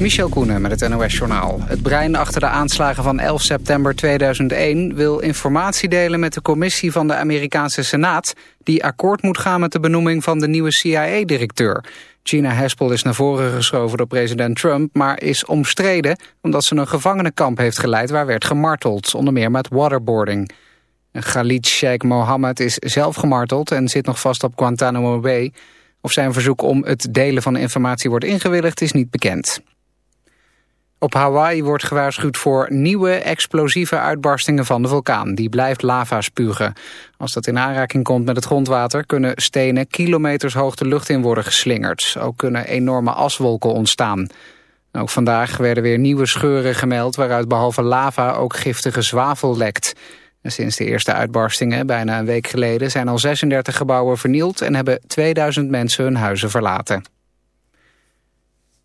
Michel Koenen met het NOS-journaal. Het brein achter de aanslagen van 11 september 2001 wil informatie delen met de commissie van de Amerikaanse Senaat... die akkoord moet gaan met de benoeming van de nieuwe CIA-directeur. Gina Haspel is naar voren geschoven door president Trump... maar is omstreden omdat ze een gevangenenkamp heeft geleid... waar werd gemarteld, onder meer met waterboarding. Khalid Sheikh Mohammed is zelf gemarteld en zit nog vast op Guantanamo Bay... Of zijn verzoek om het delen van informatie wordt ingewilligd is niet bekend. Op Hawaii wordt gewaarschuwd voor nieuwe explosieve uitbarstingen van de vulkaan. Die blijft lava spugen. Als dat in aanraking komt met het grondwater... kunnen stenen kilometers hoog de lucht in worden geslingerd. Ook kunnen enorme aswolken ontstaan. Ook vandaag werden weer nieuwe scheuren gemeld... waaruit behalve lava ook giftige zwavel lekt. Sinds de eerste uitbarstingen, bijna een week geleden... zijn al 36 gebouwen vernield en hebben 2000 mensen hun huizen verlaten.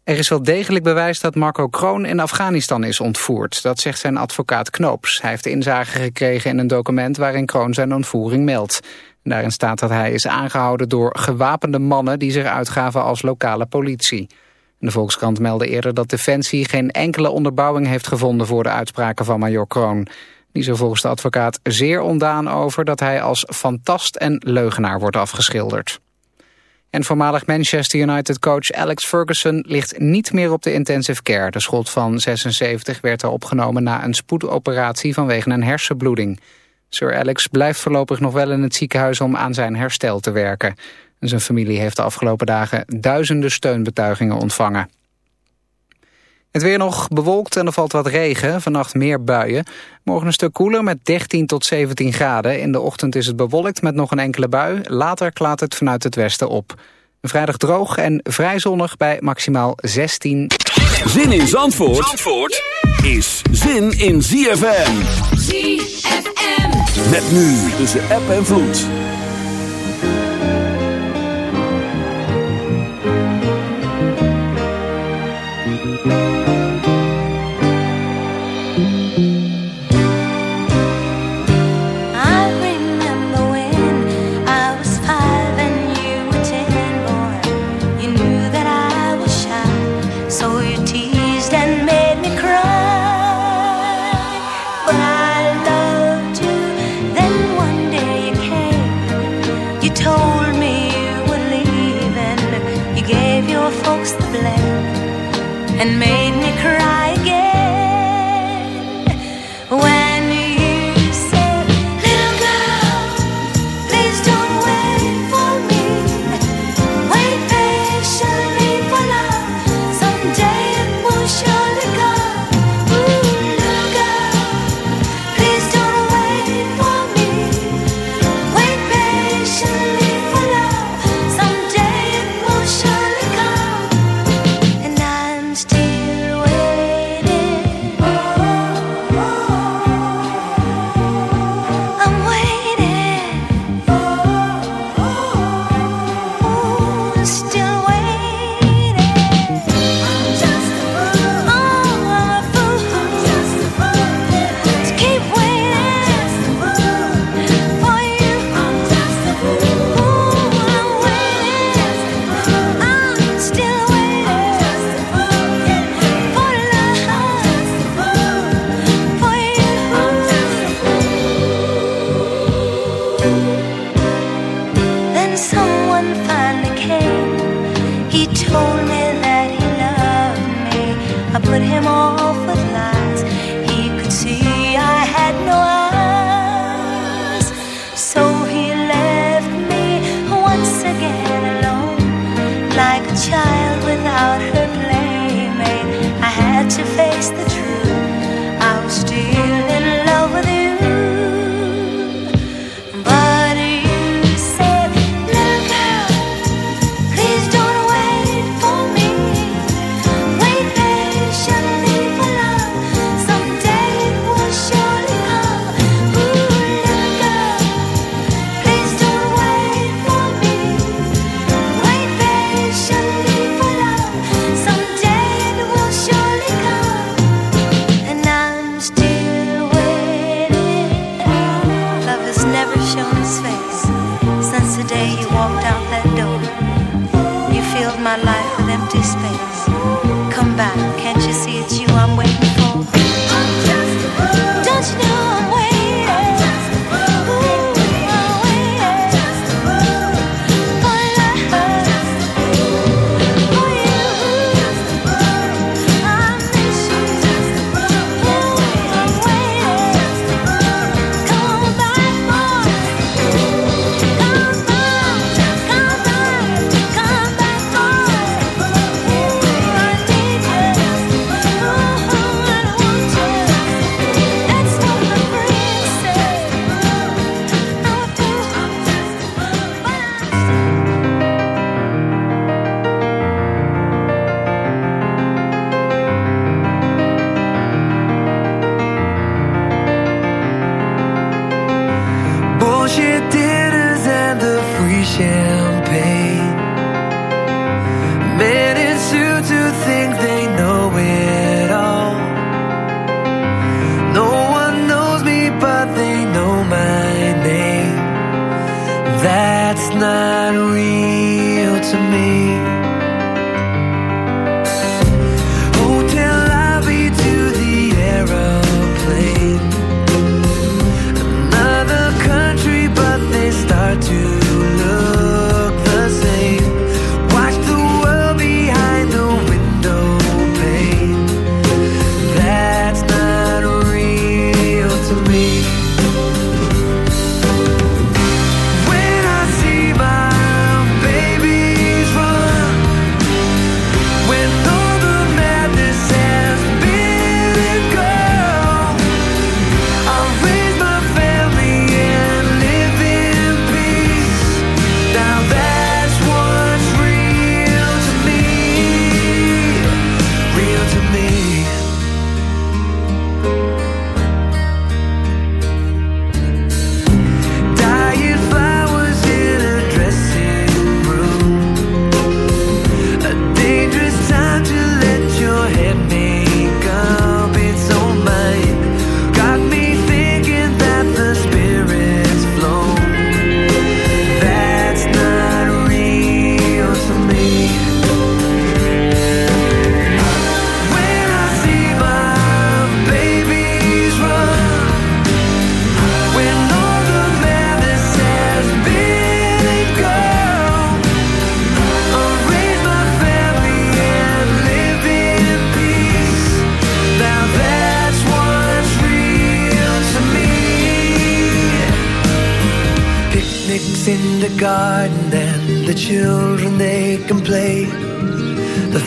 Er is wel degelijk bewijs dat Marco Kroon in Afghanistan is ontvoerd. Dat zegt zijn advocaat Knoops. Hij heeft inzage gekregen in een document waarin Kroon zijn ontvoering meldt. Daarin staat dat hij is aangehouden door gewapende mannen... die zich uitgaven als lokale politie. De Volkskrant meldde eerder dat Defensie geen enkele onderbouwing heeft gevonden... voor de uitspraken van major Kroon. Die is volgens de advocaat zeer ondaan over... dat hij als fantast en leugenaar wordt afgeschilderd. En voormalig Manchester United-coach Alex Ferguson ligt niet meer op de intensive care. De schot van 76 werd er opgenomen na een spoedoperatie vanwege een hersenbloeding. Sir Alex blijft voorlopig nog wel in het ziekenhuis om aan zijn herstel te werken. zijn familie heeft de afgelopen dagen duizenden steunbetuigingen ontvangen. Het weer nog bewolkt en er valt wat regen. Vannacht meer buien. Morgen een stuk koeler met 13 tot 17 graden. In de ochtend is het bewolkt met nog een enkele bui. Later klaart het vanuit het westen op. Vrijdag droog en vrij zonnig bij maximaal 16. Zin in Zandvoort, Zandvoort is zin in ZFM. ZFM. Met nu tussen app en vloed.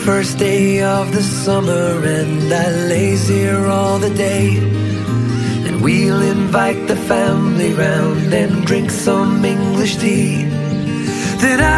first day of the summer, and I lays here all the day. And we'll invite the family round and drink some English tea. Then I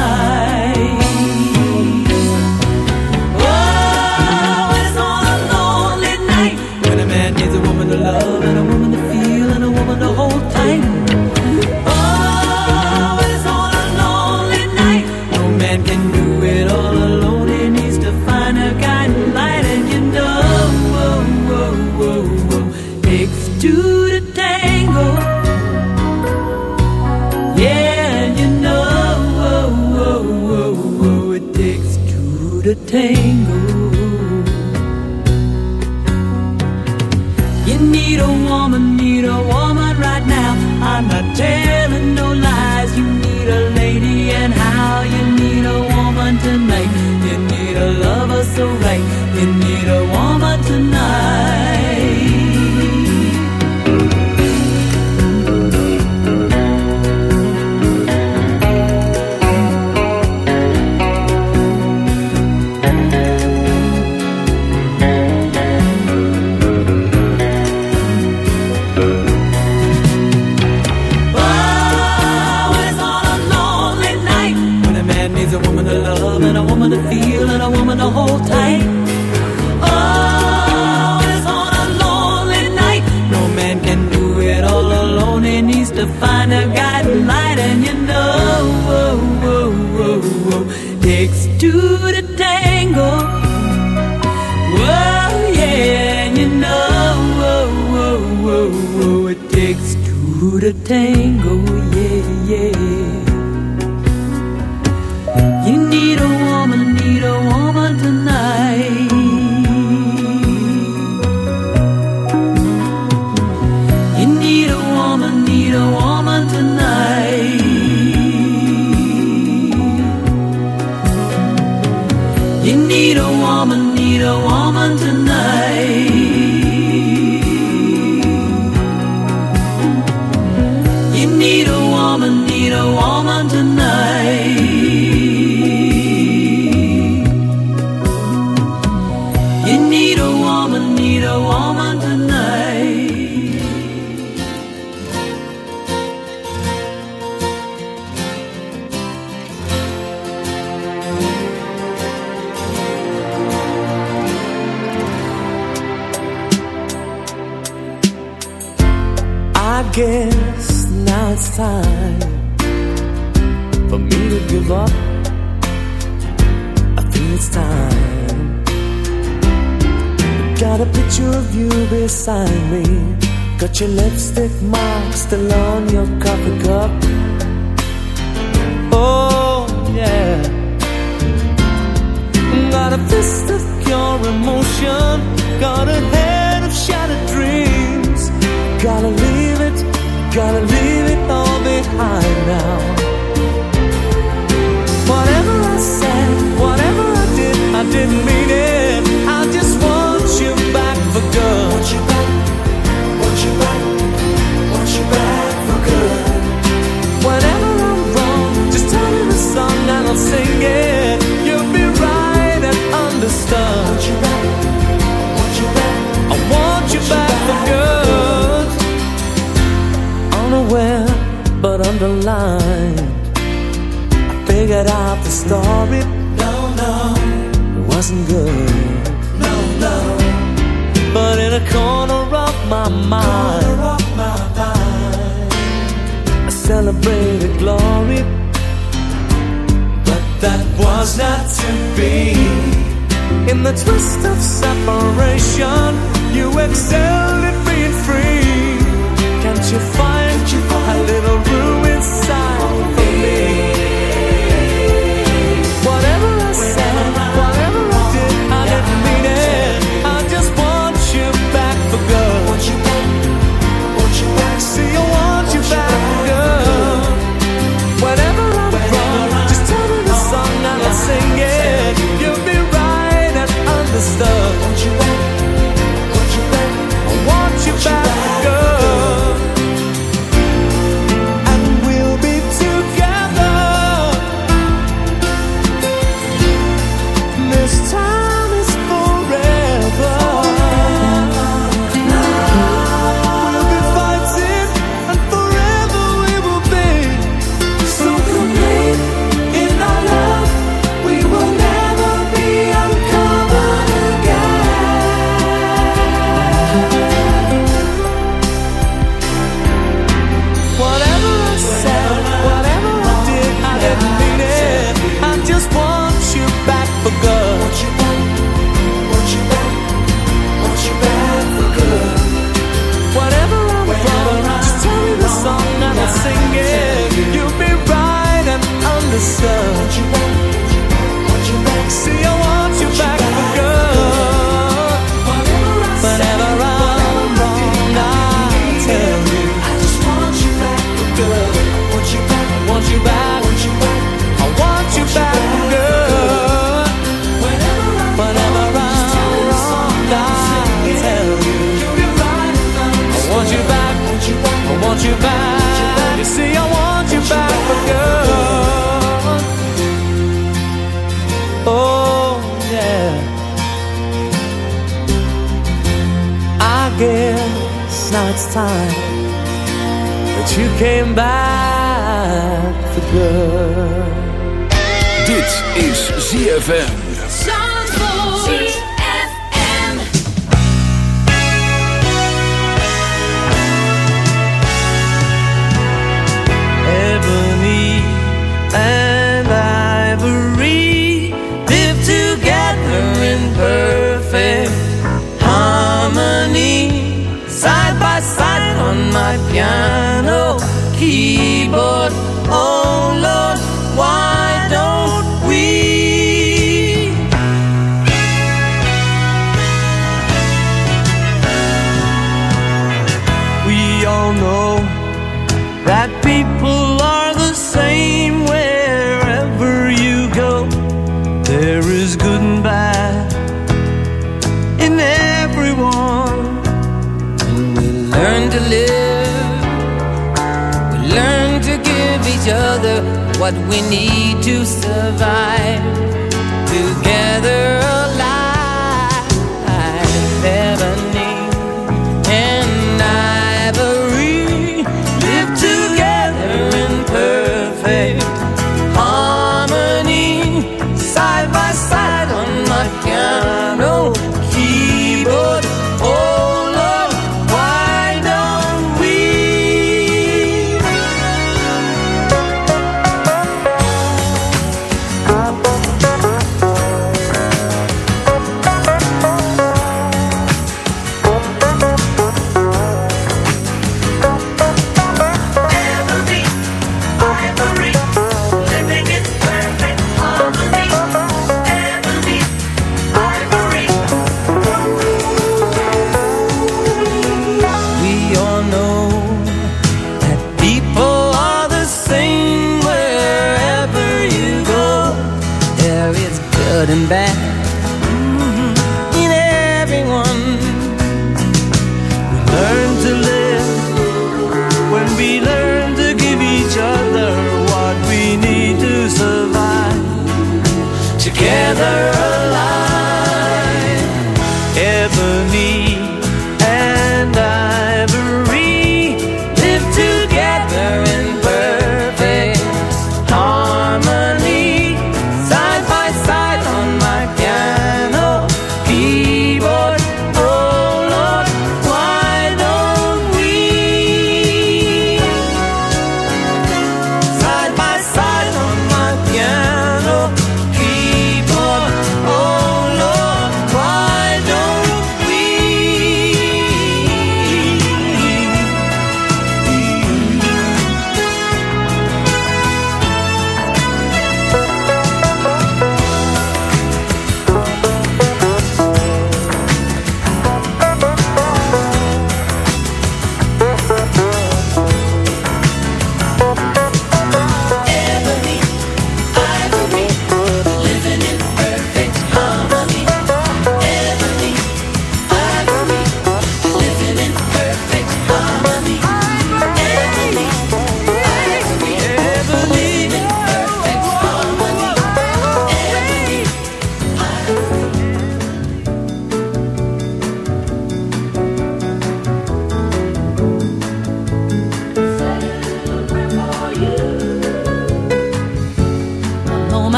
takes two to tango. Oh yeah, and you know, whoa, whoa, whoa, whoa, it takes two to tango, yeah, yeah. beside me. Got your lipstick mark still on your coffee cup. Oh, yeah. Got a fist of pure emotion. Got a head of shattered dreams. Gotta leave it, gotta leave it all behind now. ZFM. to live. We learn to give each other what we need to survive. Together alive.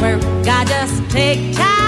work. I just take time.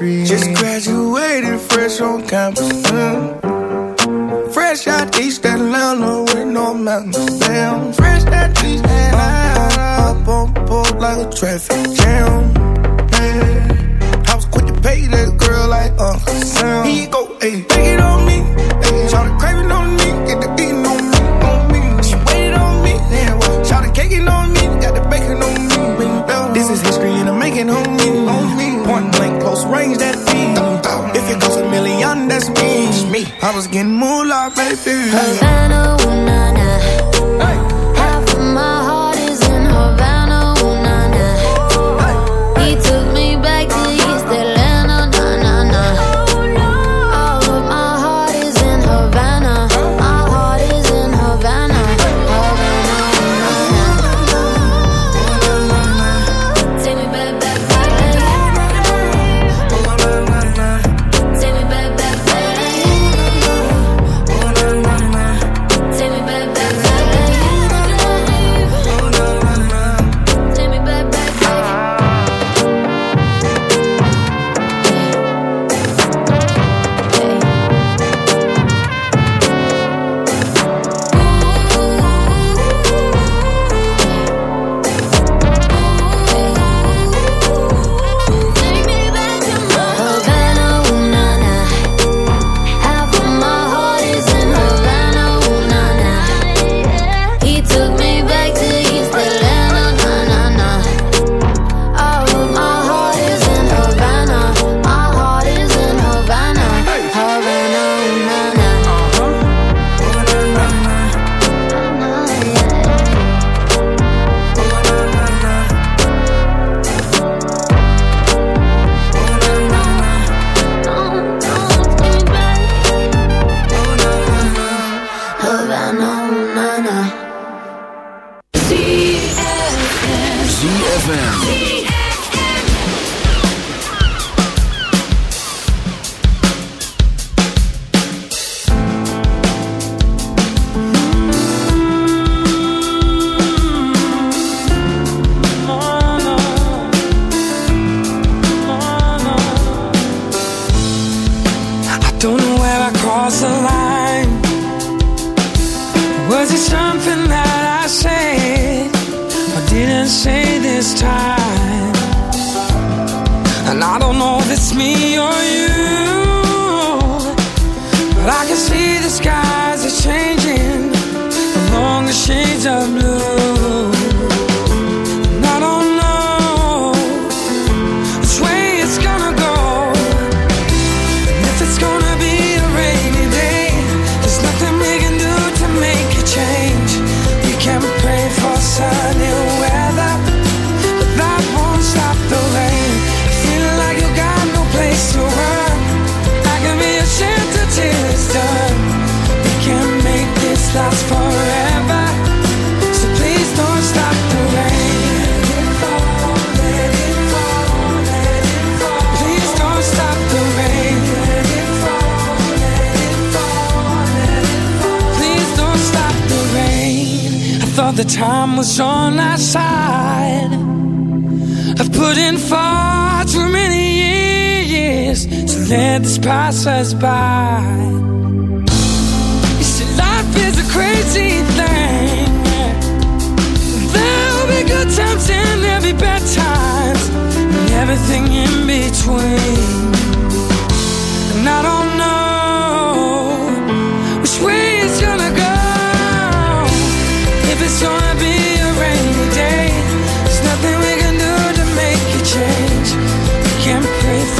free. Just graduated fresh on campus. Mm. Fresh out East that Atlanta with no mountains. Damn, fresh out East Atlanta. Up, up on pole like a traffic jam. Yeah. I was quick to pay that girl like Uncle Sam. He go, ayy, take it on me. Ayy, try craving on me. Get the eating on me, on me. She waited on me. Yeah, well, try the on me. Got the bacon on me. This is history and I'm making home. I was getting more baby. Havana, ooh, na, na. let this pass us by. You see, life is a crazy thing. There'll be good times and there'll be bad times, and everything in between. And I don't know which way it's gonna go. If it's gonna be a rainy day, there's nothing we can do to make it change. We can't pray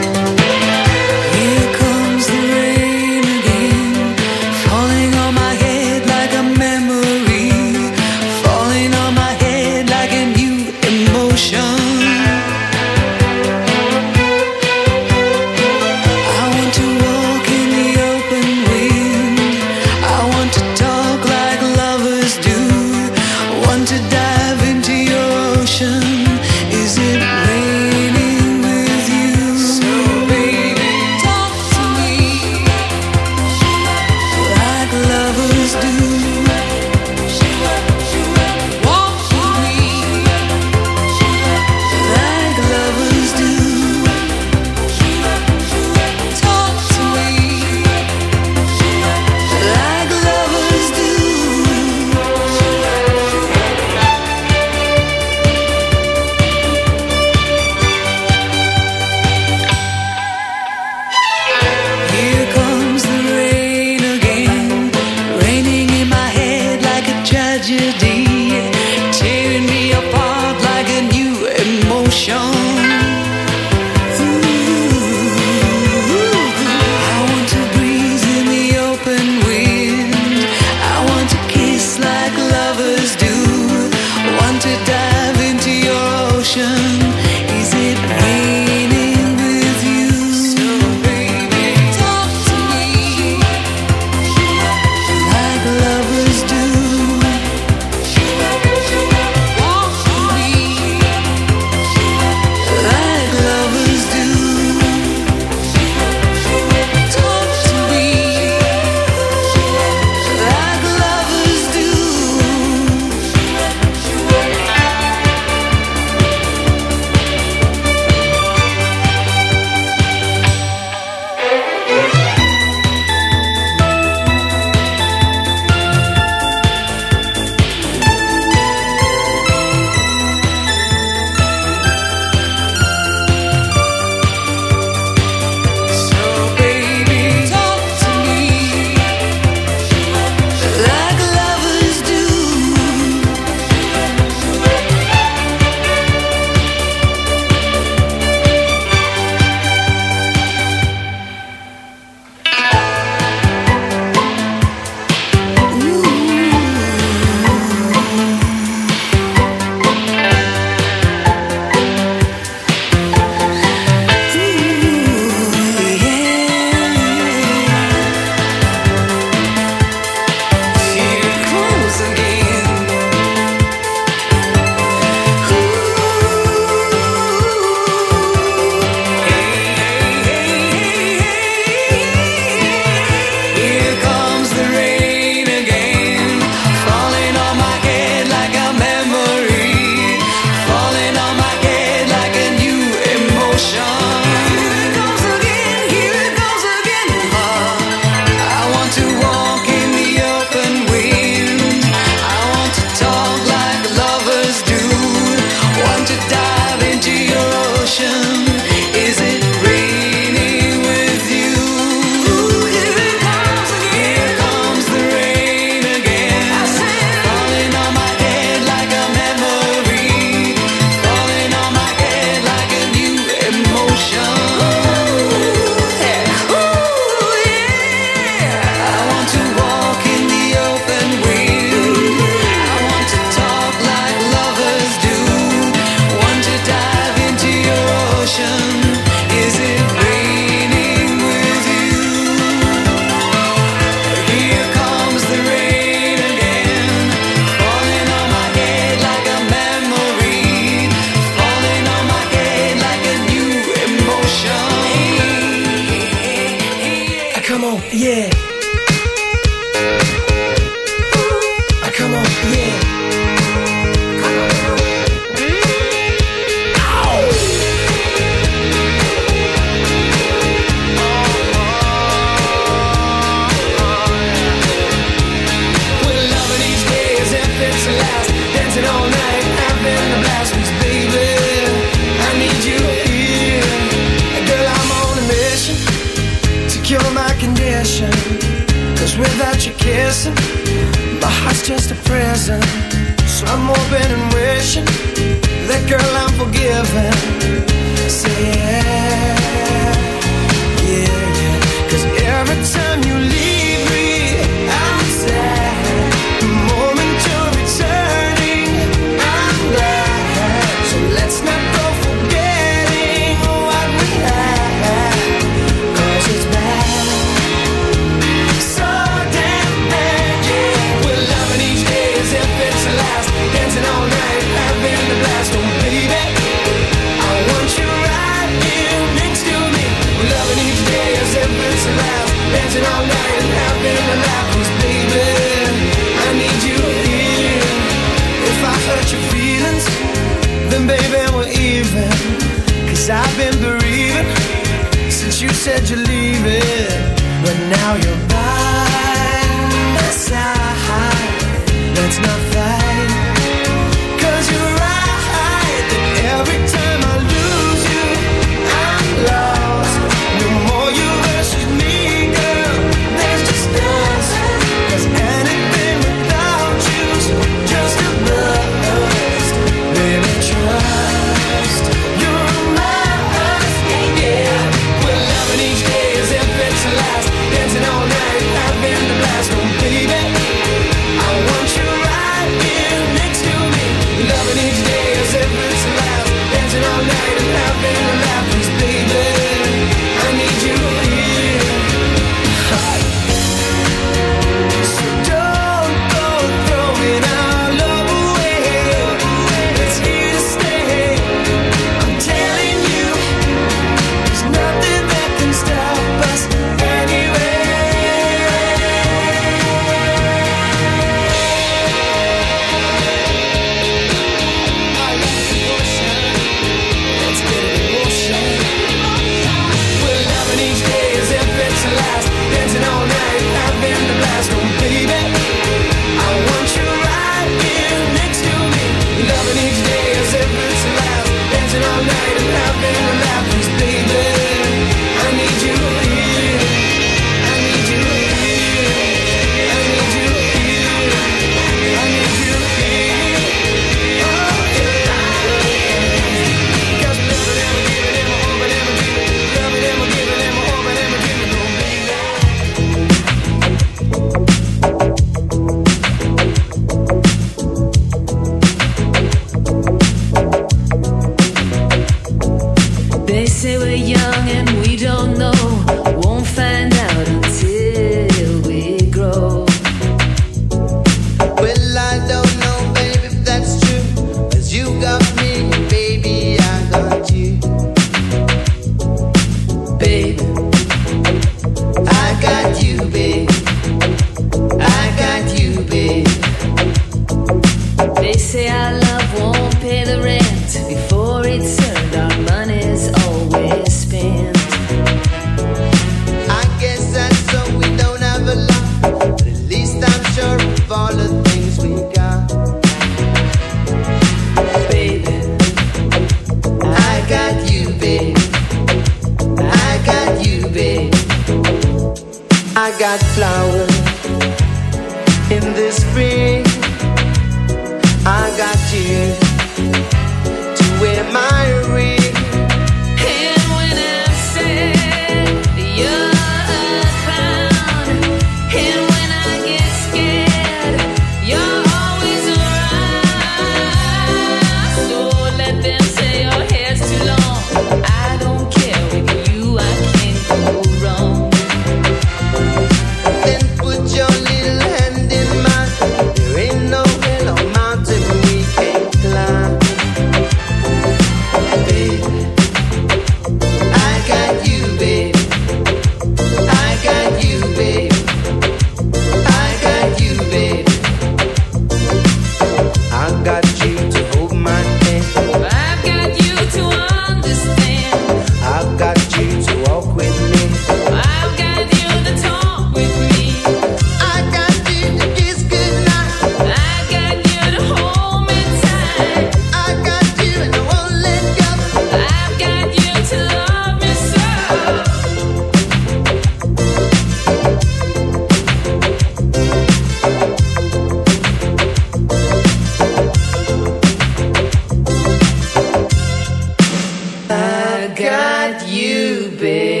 got you, babe.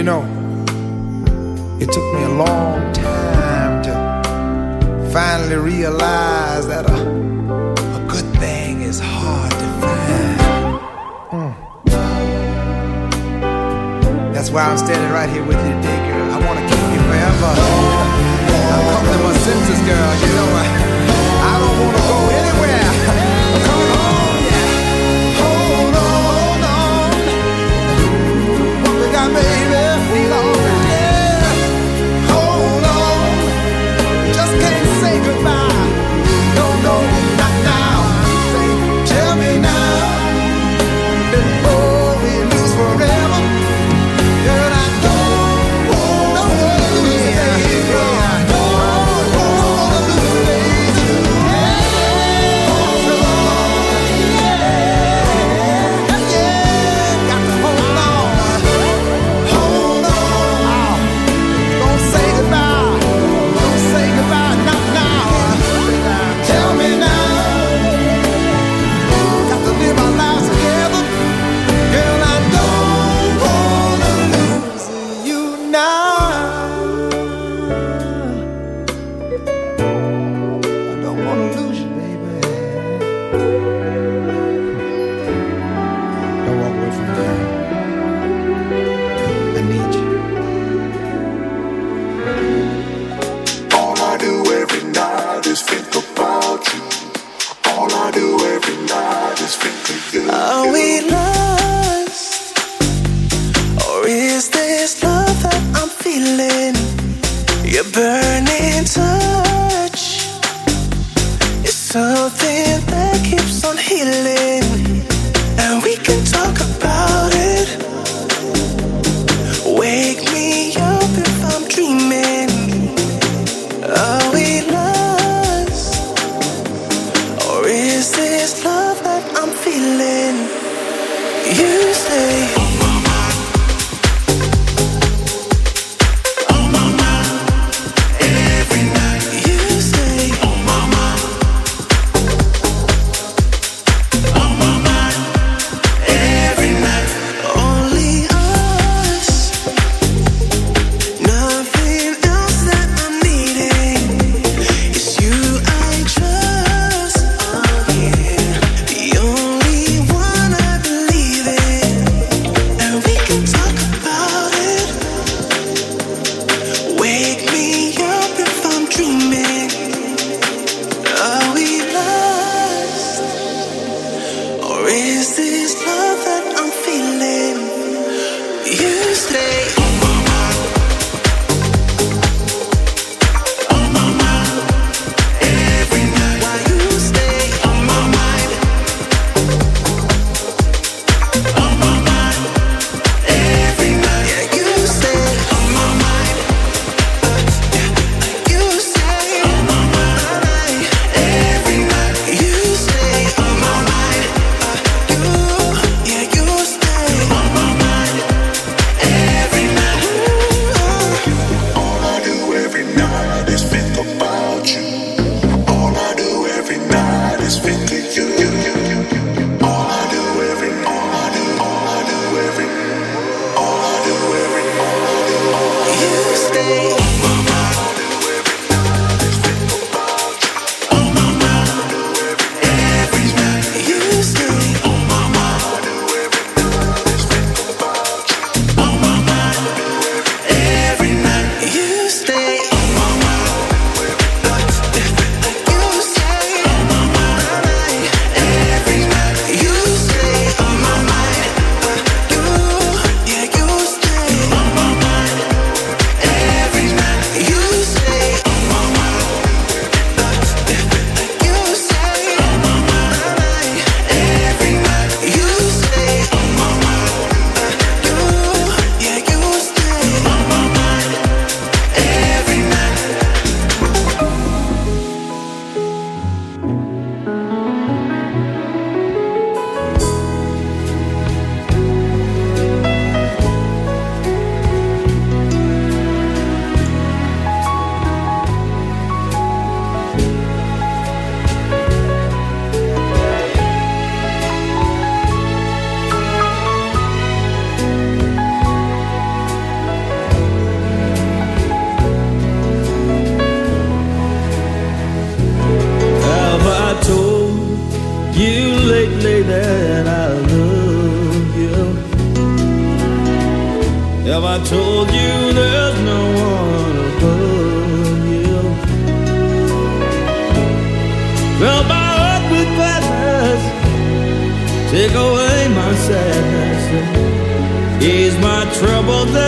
You know, it took me a long time to finally realize that a, a good thing is hard to find. Mm. That's why I'm standing right here with you today, girl. I want to keep you forever. I've come to my senses, girl. You know, I, I don't want to go anywhere. you're burning time. is ridiculous.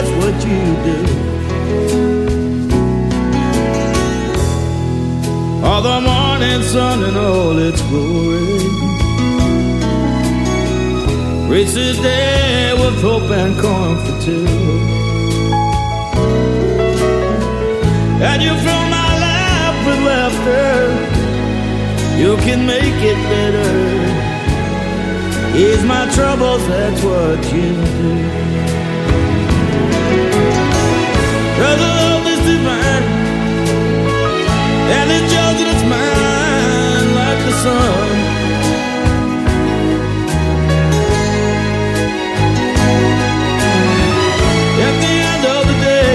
that's what you do. All the morning sun and all its glory races day with hope and comfort too. And you fill my life with laughter. You can make it better. Ease my troubles, that's what you do. and its like the sun. At the end of the day,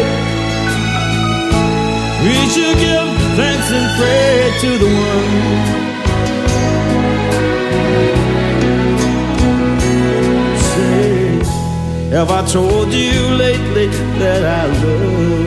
we should give thanks and pray to the one. Say, have I told you lately that I love?